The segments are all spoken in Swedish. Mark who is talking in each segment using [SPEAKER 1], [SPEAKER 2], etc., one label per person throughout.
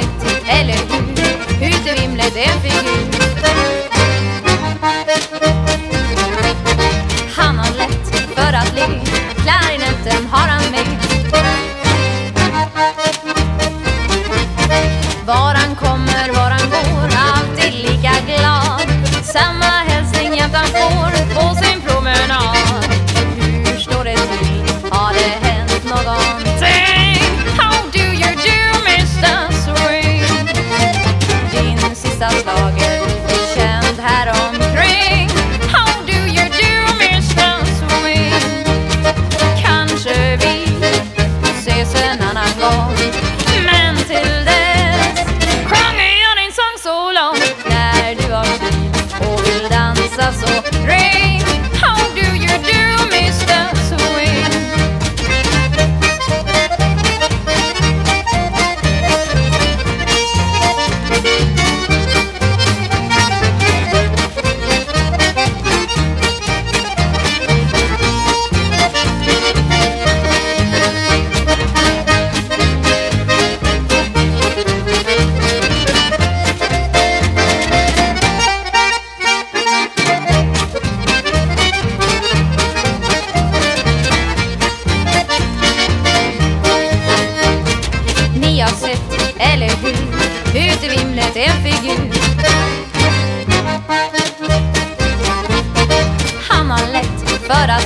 [SPEAKER 1] alltid, eller hur? Hytevimlet är en figur Han har lätt för att le. Klarinetten har han med. Var han kom llegaron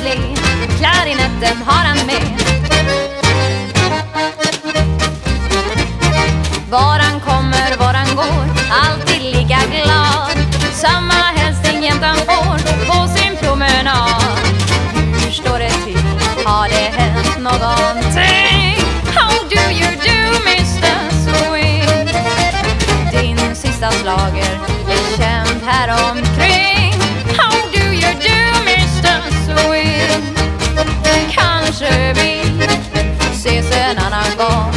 [SPEAKER 1] Klarinetten har han med Var han kommer, var han går Alltid lika glad Samma hälsning jämt han får På sin promenad Hur står det till? Har det hänt någonting? How do you do Mr Swing? Din sista slager är känd häromkring. 거